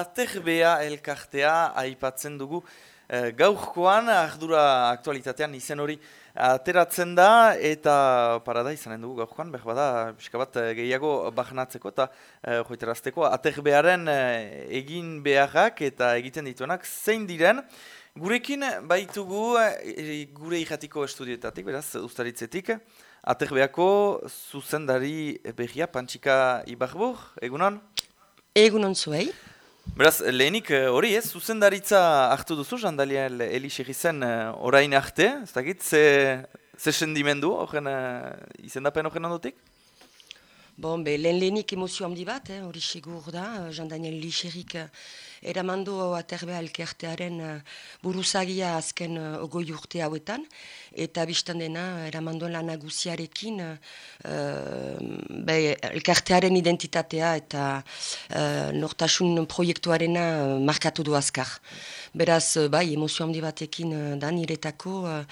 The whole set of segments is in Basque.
aterbea elkartea aipatzen dugu. E, gaurkoan, ardura aktualitatean izen hori ateratzen da, eta parada izanen dugu gaurkoan, behar bada, bat gehiago bahnatzeko eta e, joiterazteko aterbearen egin beharrak eta egiten dituenak zein diren. Gurekin baitugu gure ikatiko estudioetatik, beraz, ustaritzetik, Aterbeako zuzendari behia Pantxika Ibarbur, egunon? Egunon zuei. Beraz, lehenik eh, hori ez, zuzendaritza hartu duzu, Jandaliel Elixegi zen eh, orain arte, ez dakit, ze, ze sendimendu horren uh, izendapen horren ondotik? Bon, be, lehen lehenik emozio handi bat, hori eh, segur da, Jandaniel Eramandu aterbea elkeartearen uh, buruzagia azken uh, ogoi urte hauetan, eta biztan dena eramanduen lan aguziarekin uh, elkartearen identitatea eta nortasun proiektuarena markatu du azkar. Beraz, bai, emozio handi batekin da niretako, uh,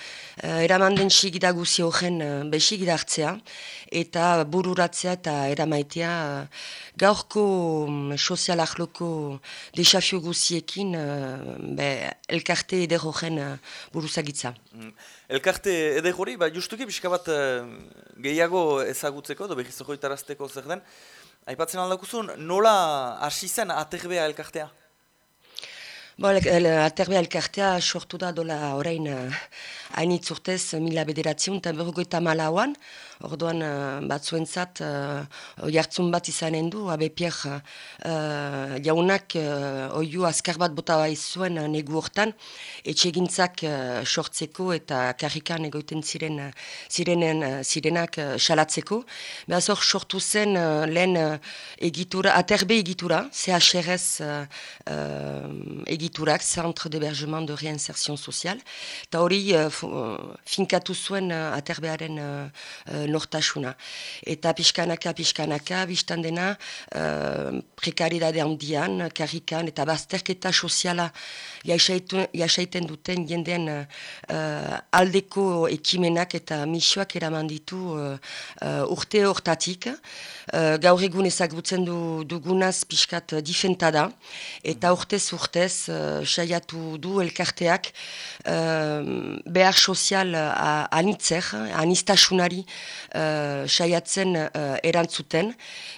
eramanden sigida guzi horren besigida hartzea, eta bururatzea eta eramaitea gaurko um, sozial ahloko desafio guziekin uh, elkarte eder horren uh, buruzagitza. Mm. Elkarte eder hori, ba, justuki pixka bat uh, gehiago ezagutzeko, do behiz joitarazteko zer den, aipatzen aldakuzun, nola hasi zen aterbea elkartea? Bo, aterbea elkartea sortu da dola orain hainitz urtez mila bederatziun eta berrogoita malauan, orduan uh, batzuentzat uh, jartzun bat izanen du, abe Pier uh, jaunak uh, oiu azkar bat bota bai zuen uh, negu hortan, etxegintzak uh, sortzeko eta karrikan egoiten ziren, zirenen, uh, zirenak uh, salatzeko. Beaz hor sortu zen uh, lehen uh, egitura, aterbe egitura, CHRS uh, uh, egiturak, Centre d'Hébergement de Réinsertion Sociale, eta hori uh, finkatu zuen uh, aterbearen uh, nortasuna. Eta pixkanaka, pixkanaka, biztan dena uh, prekaridade handian, karrikan eta bazterketa soziala jasaiten duten jenden uh, aldeko ekimenak eta misioak eraman ditu uh, urte hortatik. Uh, gaur egun ezagutzen du, dugunaz pixkat difentada eta urtez urtez saiatu du elkarteak uh, behar sozial anitzer, anistasunari uh, saiatzen uh, erantzuten.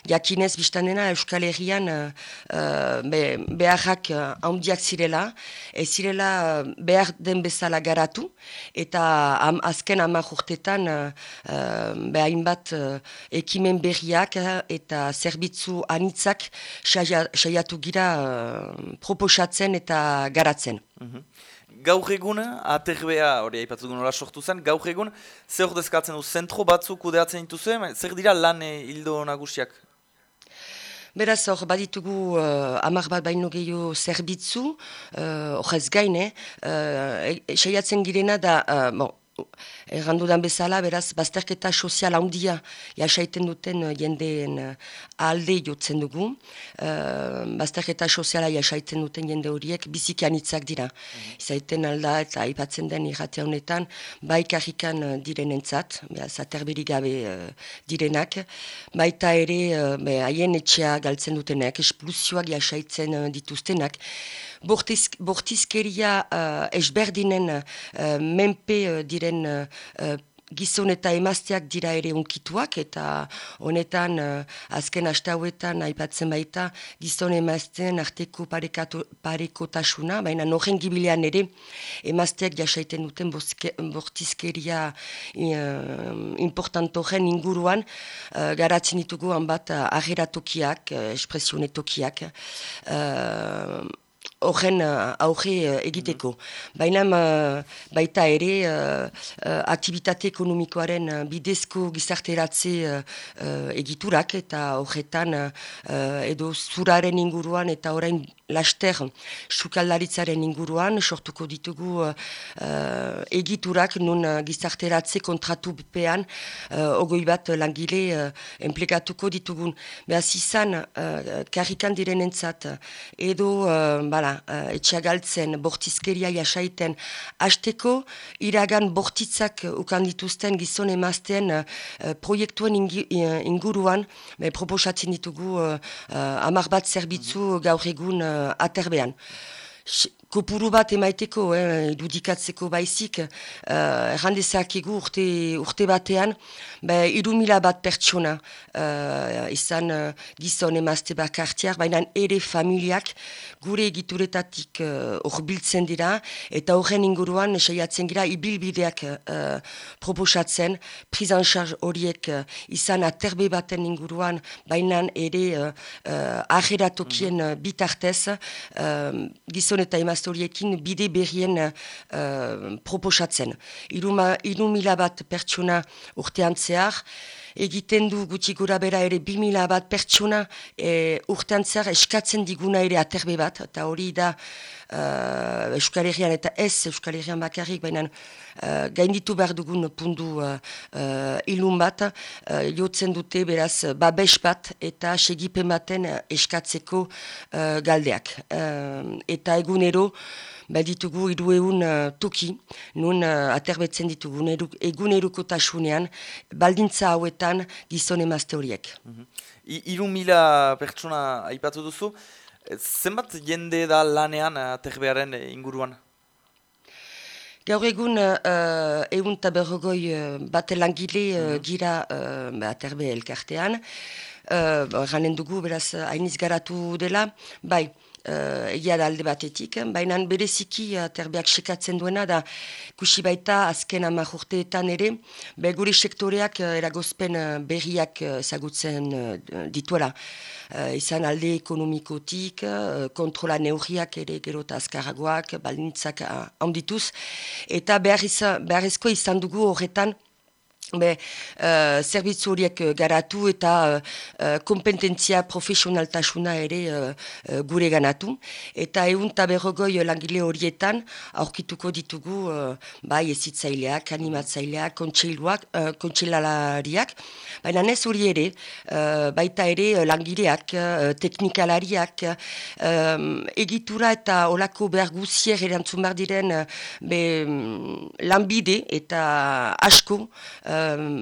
Jakinez, biztan dena, Euskal Herrian uh, be, beharrak uh, zirela, ez zirela behar den bezala garatu, eta am, azken amak urtetan uh, behain bat uh, ekimen berriak eta zerbitzu anitzak saiatu gira uh, proposatzen eta garatzen. Mhm gaur egun, aterbea, hori aipatzen nola sortu zen, gaur egun, zer dezkatzen du, zentro batzuk kudeatzen dituzu, zer dira lan eh, hildo nagusiak? Beraz, hor, baditugu uh, amar bat baino gehiago zerbitzu, uh, horrez gaine, uh, e, girena da, uh, bon, Errandudan bezala, beraz, bazterketa sozial handia jasaiten duten uh, jendeen uh, alde jotzen dugu. Uh, bazterketa soziala jasaiten duten jende horiek bizikian hitzak dira. Mm Izaiten alda eta aipatzen den irrate honetan, bai karrikan uh, diren entzat, gabe direnak, baita ere haien etxea galtzen dutenak, esplusioak jasaitzen uh, dituztenak, bortiz, bortizkeria uh, esberdinen uh, menpe uh, diren uh, gizon eta emazteak dira ere unkituak eta honetan azken aste hauetan aipatzen baita gizon emazten arteko parekotasuna, baina noren gibilean ere emazteak jasaiten duten bortizkeria uh, importantoren inguruan uh, garatzen ditugu hanbat uh, ageratokiak, uh, espresionetokiak uh, aurre uh, egiteko. Mm Baina uh, baita ere uh, uh, aktivitate ekonomikoaren uh, bidezko gizarteratze uh, uh, egiturak eta horretan uh, edo zuraren inguruan eta orain laster sukaldaritzaren inguruan sortuko ditugu uh, egiturak nun uh, gizarteratze kontratu bepean uh, ogoi bat langile uh, enplegatuko ditugun. Beaz izan uh, karrikan diren entzat edo uh, bala, uh, etxea galtzen, bortizkeria jasaiten, hasteko iragan bortitzak ukandituzten gizon emazten uh, proiektuen inguruan, be, proposatzen ditugu uh, uh, amar bat zerbitzu gaur egun uh, aterbean kopuru bat emaiteko, eh, idudikatzeko baizik, uh, errandezak egu urte, urte batean, be, irumila bat pertsona uh, izan uh, gizon emazte bakartiak, baina ere familiak gure egituretatik horbiltzen uh, dira, eta horren inguruan saiatzen gira ibilbideak uh, proposatzen, prizan charge horiek uh, izan aterbe baten inguruan, baina ere uh, uh, ajeratokien uh, bitartez, uh, gizon eta emazte horiekin bide berrien uh, proposatzen. Iru mila bat pertsona urtean zehar, egiten du gutxi gura bera ere bi mila bat pertsona e, urtean zehar eskatzen diguna ere aterbe bat, eta hori da uh, Euskal Herrian eta ez Euskal Herrian bakarrik, baina uh, gainditu behar dugun pundu uh, uh, ilun bat, uh, jotzen dute beraz babes bat eta segipen baten eskatzeko uh, galdeak. Uh, eta egunero, baditugu irueun uh, toki, nun uh, aterbetzen ditugu egun erukotasunean, baldintza hauetan gizon emazte horiek. Mm -hmm. Iru mila pertsona aipatu duzu, zenbat jende da lanean aterbearen inguruan? Gaur egun uh, egun taberrogoi uh, bat langile uh, gira uh, aterbe elkartean, uh, dugu beraz hainiz garatu dela, bai, uh, egia da alde batetik, baina bereziki aterbeak sekatzen duena da kusi baita azken ama urteetan ere, be gure sektoreak uh, eragozpen uh, berriak ezagutzen uh, dituela. Uh, izan alde ekonomikotik, uh, kontrola neurriak ere gerota azkaragoak, balintzak uh, handituz, eta behar beharrezko izan dugu horretan Be, uh, zerbitzu horiek uh, garatu eta uh, uh, kompetentzia profesionaltasuna ere uh, gure ganatu. Eta egun taberrogoi langile horietan aurkituko ditugu uh, bai ezitzaileak, animatzaileak, kontseiluak, uh, kontseilalariak. Baina ez hori ere, uh, baita ere langileak, uh, teknikalariak, um, egitura eta olako behar guzier erantzun behar diren uh, be, um, lanbide eta asko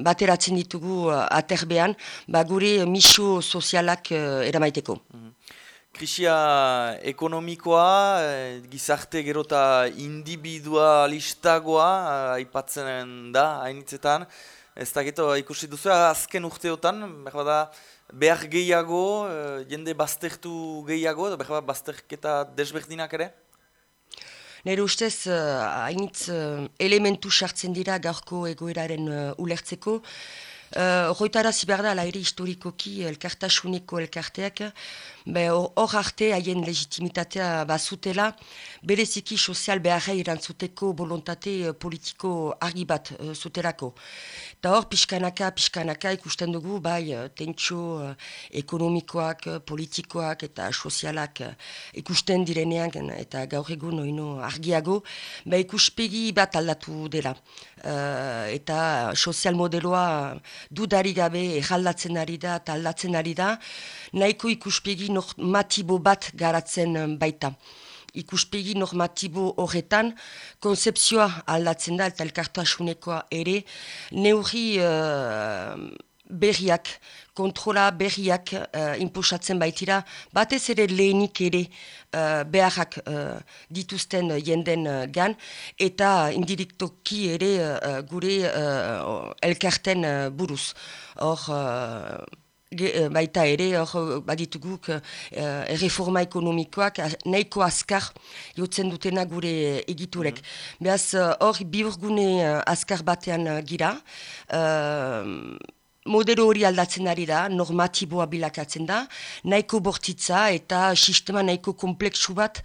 bateratzen ditugu uh, aterbean, ba gure miso sozialak uh, eramaiteko. Mm Krisia ekonomikoa, eh, gizarte gerota individualistagoa aipatzen da hainitzetan. Ez da geto ikusi duzu, azken urteotan, behar da, behar gehiago, jende baztertu gehiago, behar bazterketa desberdinak ere? Nire ustez, uh, hainitz uh, elementu sartzen dira gaurko egoeraren uh, ulertzeko. Horroitara uh, ziberda, ala ere historikoki, elkartasuneko elkarteak, hor arte haien legitimitatea bazutela, bereziki sozial beharra irantzuteko volontate politiko argi bat uh, zuterako. Eta hor, pixkanaka, pixkanaka ikusten dugu, bai, eh, tentsio uh, ekonomikoak, eh, politikoak eta sozialak uh, ikusten direnean eta gaur egun oino argiago, bai, ikuspegi bat aldatu dela. Uh, eta sozial modeloa dudari gabe eraldatzen ari da eta aldatzen ari da, nahiko ikuspegi normatibo bat garatzen baita. Ikuspegi normatibo horretan, konzeptzioa aldatzen da, eta elkartasunekoa ere, neurri uh, berriak, kontrola berriak uh, imposatzen baitira, batez ere lehenik ere uh, beharrak uh, dituzten jenden uh, gan, eta indirektoki ere uh, gure uh, elkarten uh, buruz. Hor, eh, baita ere, hor badituguk uh, erreforma ekonomikoak nahiko azkar jotzen dutena gure egiturek. Mm Beaz, hor biurgune uh, azkar batean uh, gira, modelo hori aldatzen ari da, normatiboa bilakatzen da, nahiko bortitza eta sistema nahiko kompleksu bat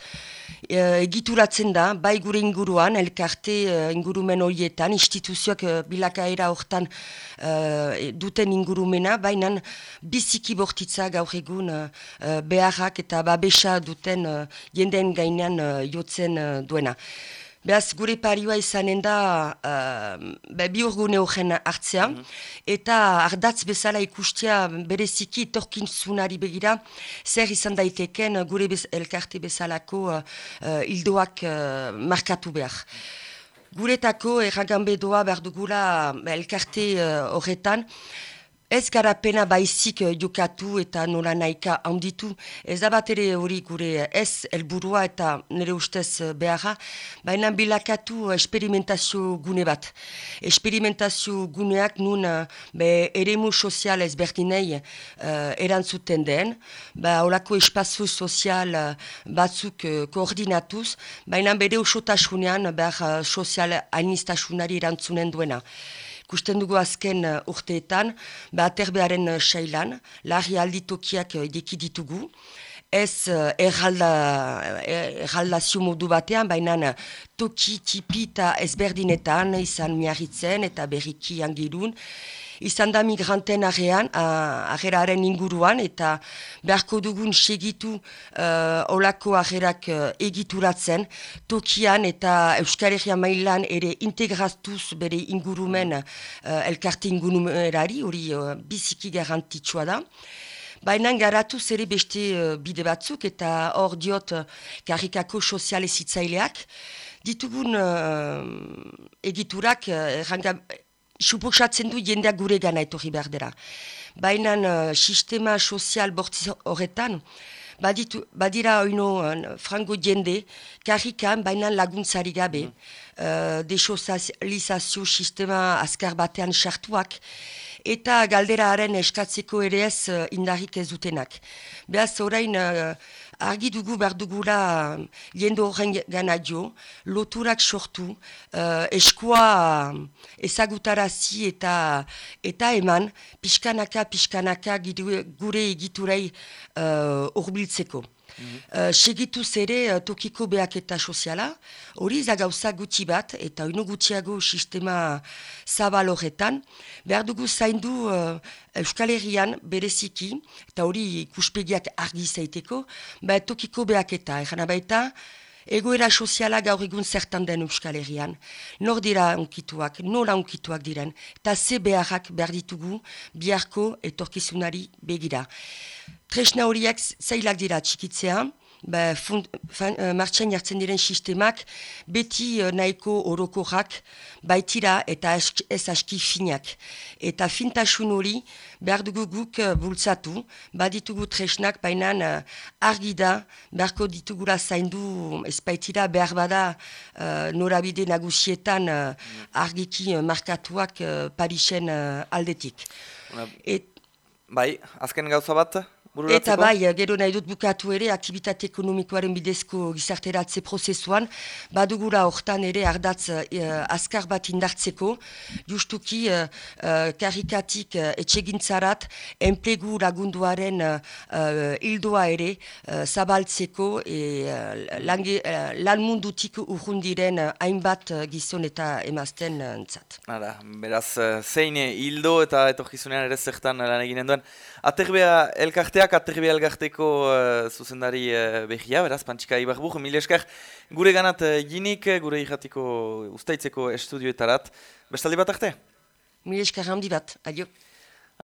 e, egituratzen da, bai gure inguruan, elkarte e, ingurumen horietan, instituzioak e, bilakaera hortan e, duten ingurumena, baina biziki bortitza gaur egun e, beharrak eta babesa duten e, jendeen gainean jotzen duena. Beaz, gure parioa izanen da uh, bi urgune horren hartzea, mhm. eta ardatz bezala ikustia bereziki torkin zunari begira, zer izan daiteken gure bez, elkarte bezalako uh, uh, ildoak uh, markatu behar. Guretako erragan bedoa behar dugula elkarte horretan, Ez gara pena baizik eh, jokatu eta nola naika handitu. Ez da bat ere hori gure ez helburua eta nire ustez eh, beharra, baina bilakatu esperimentazio gune bat. Esperimentazio guneak nun eh, be, eremu sozial ezberdinei uh, erantzuten den, ba, olako espazio sozial batzuk koordinatuz, baina bere usotasunean behar sozial ainistasunari erantzunen duena. Kusten dugu azken uh, urteetan, ba aterbearen uh, sailan, larri alditokiak uh, edeki ditugu, ez uh, erralda, uh, erraldazio modu batean, baina uh, toki, tipi eta ezberdinetan izan miarritzen eta berriki angirun, izan da migranten arean, ageraren inguruan, eta beharko dugun segitu uh, olako agerak uh, egituratzen, tokian eta Euskal Herria mailan ere integraztuz bere ingurumen, uh, elkarte ingurumerari, hori uh, biziki garantitxua da. Baina garatu zere beste uh, bide batzuk eta hor diot uh, karikako soziale zitzaileak. Ditugun uh, egiturak, uh, suposatzen du jendeak gure gana etorri behar dela. Baina uh, sistema sozial bortzi horretan, baditu, badira oino uh, frango jende, karrikan baina laguntzari gabe, mm. uh, desozalizazio sistema azkar batean sartuak, eta galderaren eskatzeko ere ez uh, indarrik ez dutenak. Beaz, orain, uh, argi dugu behar dugula jende horren gana jo, loturak sortu, uh, eskua ezagutarazi eta eta eman, pixkanaka, pixkanaka gure egiturei uh, urbiltzeko. Uh, segitu zere uh, tokiko beak eta soziala, hori zagauza gutxi bat eta oinu gutxiago sistema zabal horretan, behar dugu zaindu uh, Euskal Herrian bereziki, eta hori ikuspegiak argi zaiteko, ba, tokiko beak eta, egan baita, egoera soziala gaur egun zertan den Euskal Herrian. Nor dira unkituak, nola unkituak diren, eta ze beharrak behar ditugu biharko etorkizunari begira. Tresna horiek zailak dira txikitzea, ba, fund, fan, uh, martxan jartzen diren sistemak beti uh, nahiko orokorrak baitira eta ez aski finak. Eta fintasun hori behar dugu guk uh, bultzatu, baditugu tresnak bainan uh, argi da, beharko ditugula zaindu ez baitira behar bada uh, norabide nagusietan uh, argiki uh, markatuak uh, Parisen uh, aldetik. Et, bai, azken gauza bat? Eta bai, gero nahi dut bukatu ere, aktivitate ekonomikoaren bidezko gizarteratze prozesuan, badugura hortan ere ardatz uh, azkar bat indartzeko, justuki uh, karikatik uh, etxegintzarat, enplegu lagunduaren uh, hildoa ere uh, zabaltzeko, e, uh, lange, uh, lan mundutik urrundiren hainbat gizon eta emazten uh, entzat. beraz, uh, zein hildo eta etorkizunean ere zertan lan eginen duen, Aterbea elkarteak, aterbea elkarteko uh, zuzendari uh, behia, beraz, pantxika ibarbuk, mil esker, gure ganat uh, ginik, gure irratiko usteitzeko estudioetarat. Bestaldi bat arte? Mil esker handi bat, adio.